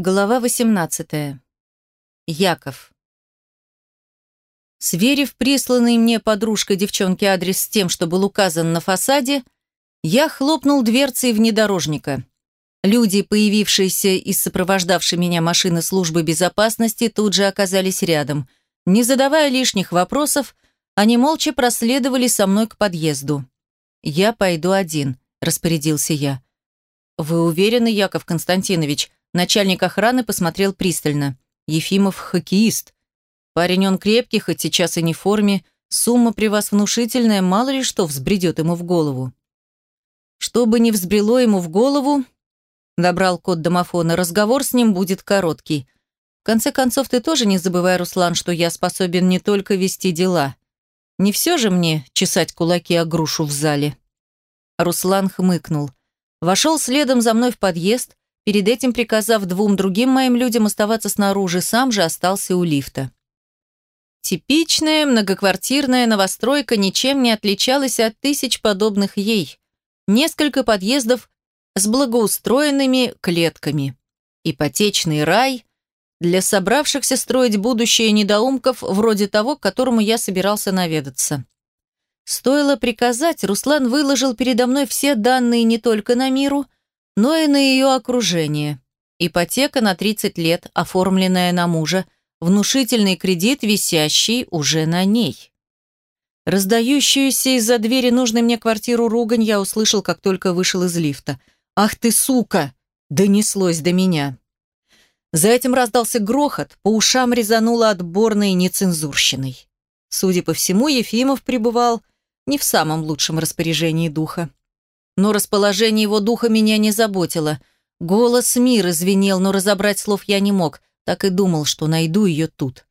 Глава 18. Яков. Сверив присланный мне подружкой девчонки адрес с тем, что был указан на фасаде, я хлопнул дверцей внедорожника. Люди, появившиеся из сопровождавшей меня машины службы безопасности, тут же оказались рядом. Не задавая лишних вопросов, они молча проследовали со мной к подъезду. «Я пойду один», – распорядился я. «Вы уверены, Яков Константинович?» Начальник охраны посмотрел пристально. Ефимов – хоккеист. Парень он крепкий, хоть сейчас и не в форме. Сумма при вас внушительная, мало ли что взбредет ему в голову. Что бы ни взбрело ему в голову, добрал код домофона, разговор с ним будет короткий. В конце концов, ты тоже не забывай, Руслан, что я способен не только вести дела. Не все же мне чесать кулаки о грушу в зале. Руслан хмыкнул. Вошел следом за мной в подъезд, перед этим приказав двум другим моим людям оставаться снаружи, сам же остался у лифта. Типичная многоквартирная новостройка ничем не отличалась от тысяч подобных ей. Несколько подъездов с благоустроенными клетками. Ипотечный рай для собравшихся строить будущее недоумков вроде того, к которому я собирался наведаться. Стоило приказать, Руслан выложил передо мной все данные не только на миру – но и на ее окружение. Ипотека на 30 лет, оформленная на мужа, внушительный кредит, висящий уже на ней. Раздающуюся из-за двери нужной мне квартиру ругань я услышал, как только вышел из лифта. «Ах ты, сука!» – донеслось до меня. За этим раздался грохот, по ушам резануло отборной нецензурщиной. Судя по всему, Ефимов пребывал не в самом лучшем распоряжении духа. Но расположение его духа меня не заботило. Голос мира звенел, но разобрать слов я не мог, так и думал, что найду ее тут.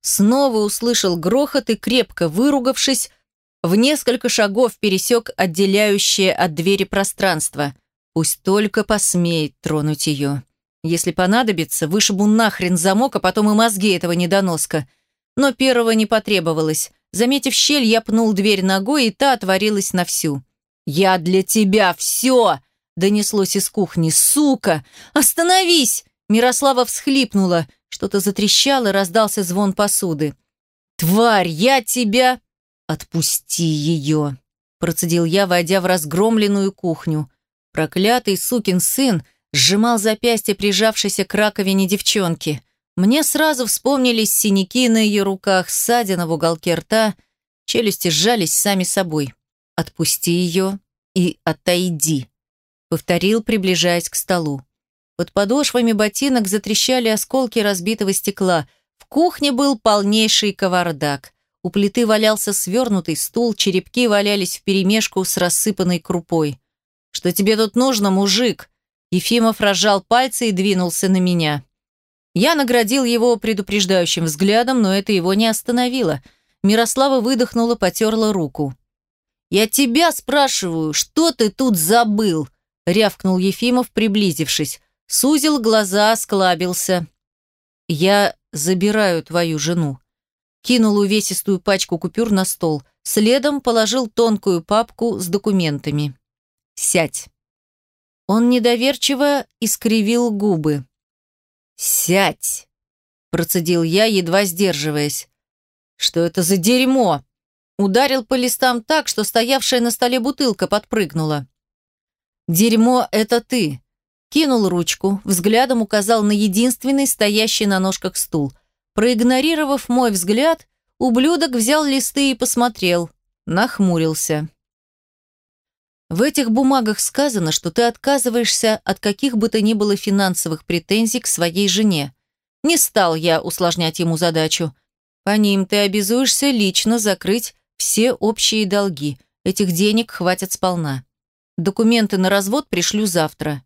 Снова услышал грохот и, крепко выругавшись, в несколько шагов пересек отделяющее от двери пространство. Пусть только посмеет тронуть ее. Если понадобится, вышибу нахрен замок, а потом и мозги этого недоноска. Но первого не потребовалось. Заметив щель, я пнул дверь ногой, и та отворилась на всю. «Я для тебя все!» – донеслось из кухни. «Сука! Остановись!» Мирослава всхлипнула. Что-то затрещало, раздался звон посуды. «Тварь, я тебя...» «Отпусти ее!» – процедил я, войдя в разгромленную кухню. Проклятый сукин сын сжимал запястье прижавшейся к раковине девчонки. Мне сразу вспомнились синяки на ее руках, ссадина в уголке рта, челюсти сжались сами собой. «Отпусти ее и отойди», — повторил, приближаясь к столу. Под подошвами ботинок затрещали осколки разбитого стекла. В кухне был полнейший кавардак. У плиты валялся свернутый стул, черепки валялись вперемешку с рассыпанной крупой. «Что тебе тут нужно, мужик?» Ефимов разжал пальцы и двинулся на меня. Я наградил его предупреждающим взглядом, но это его не остановило. Мирослава выдохнула, потерла руку. «Я тебя спрашиваю, что ты тут забыл?» — рявкнул Ефимов, приблизившись. Сузил глаза, склабился. «Я забираю твою жену». Кинул увесистую пачку купюр на стол. Следом положил тонкую папку с документами. «Сядь». Он недоверчиво искривил губы. «Сядь!» – процедил я, едва сдерживаясь. «Что это за дерьмо?» Ударил по листам так, что стоявшая на столе бутылка подпрыгнула. «Дерьмо — это ты!» Кинул ручку, взглядом указал на единственный стоящий на ножках стул. Проигнорировав мой взгляд, ублюдок взял листы и посмотрел. Нахмурился. В этих бумагах сказано, что ты отказываешься от каких бы то ни было финансовых претензий к своей жене. Не стал я усложнять ему задачу. По ним ты обязуешься лично закрыть все общие долги. Этих денег хватит сполна. Документы на развод пришлю завтра.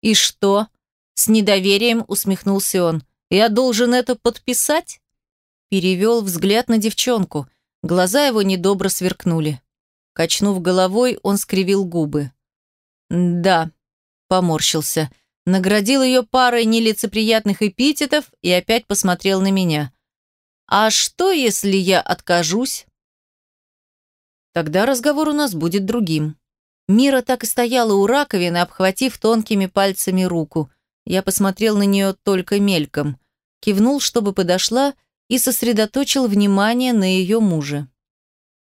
И что? С недоверием усмехнулся он. Я должен это подписать? Перевел взгляд на девчонку. Глаза его недобро сверкнули. Качнув головой, он скривил губы. «Да», — поморщился, наградил ее парой нелицеприятных эпитетов и опять посмотрел на меня. «А что, если я откажусь?» Тогда разговор у нас будет другим. Мира так и стояла у раковины, обхватив тонкими пальцами руку. Я посмотрел на нее только мельком, кивнул, чтобы подошла, и сосредоточил внимание на ее муже.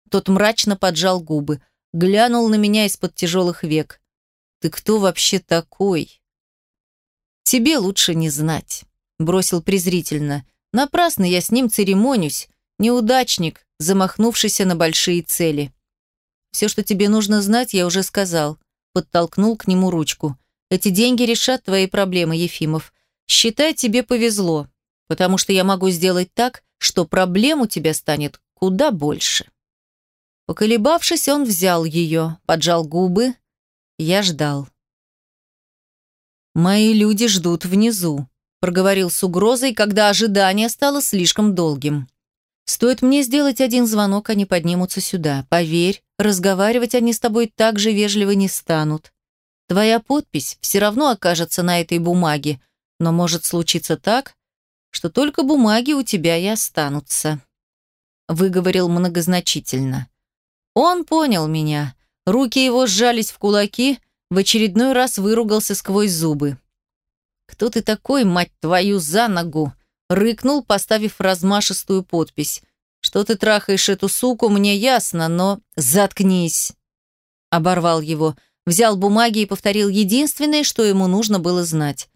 Тот мрачно поджал губы, глянул на меня из-под тяжелых век. «Ты кто вообще такой?» «Тебе лучше не знать», — бросил презрительно. «Напрасно я с ним церемонюсь. Неудачник, замахнувшийся на большие цели. Все, что тебе нужно знать, я уже сказал». Подтолкнул к нему ручку. «Эти деньги решат твои проблемы, Ефимов. Считай, тебе повезло, потому что я могу сделать так, что проблем у тебя станет куда больше». Поколебавшись, он взял ее, поджал губы. Я ждал. «Мои люди ждут внизу», – проговорил с угрозой, когда ожидание стало слишком долгим. «Стоит мне сделать один звонок, они поднимутся сюда. Поверь, разговаривать они с тобой так же вежливо не станут. Твоя подпись все равно окажется на этой бумаге, но может случиться так, что только бумаги у тебя и останутся», – выговорил многозначительно. Он понял меня. Руки его сжались в кулаки, в очередной раз выругался сквозь зубы. «Кто ты такой, мать твою, за ногу?» Рыкнул, поставив размашистую подпись. «Что ты трахаешь эту суку, мне ясно, но...» «Заткнись!» Оборвал его, взял бумаги и повторил единственное, что ему нужно было знать.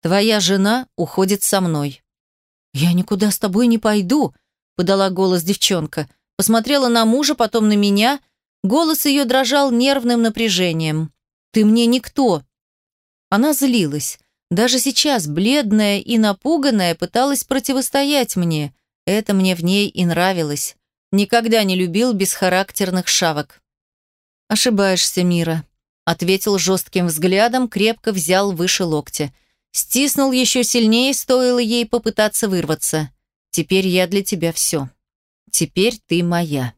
«Твоя жена уходит со мной». «Я никуда с тобой не пойду», — подала голос девчонка. Посмотрела на мужа, потом на меня. Голос ее дрожал нервным напряжением. «Ты мне никто!» Она злилась. Даже сейчас, бледная и напуганная, пыталась противостоять мне. Это мне в ней и нравилось. Никогда не любил бесхарактерных шавок. «Ошибаешься, Мира», — ответил жестким взглядом, крепко взял выше локтя. Стиснул еще сильнее, стоило ей попытаться вырваться. «Теперь я для тебя все». Теперь ты моя.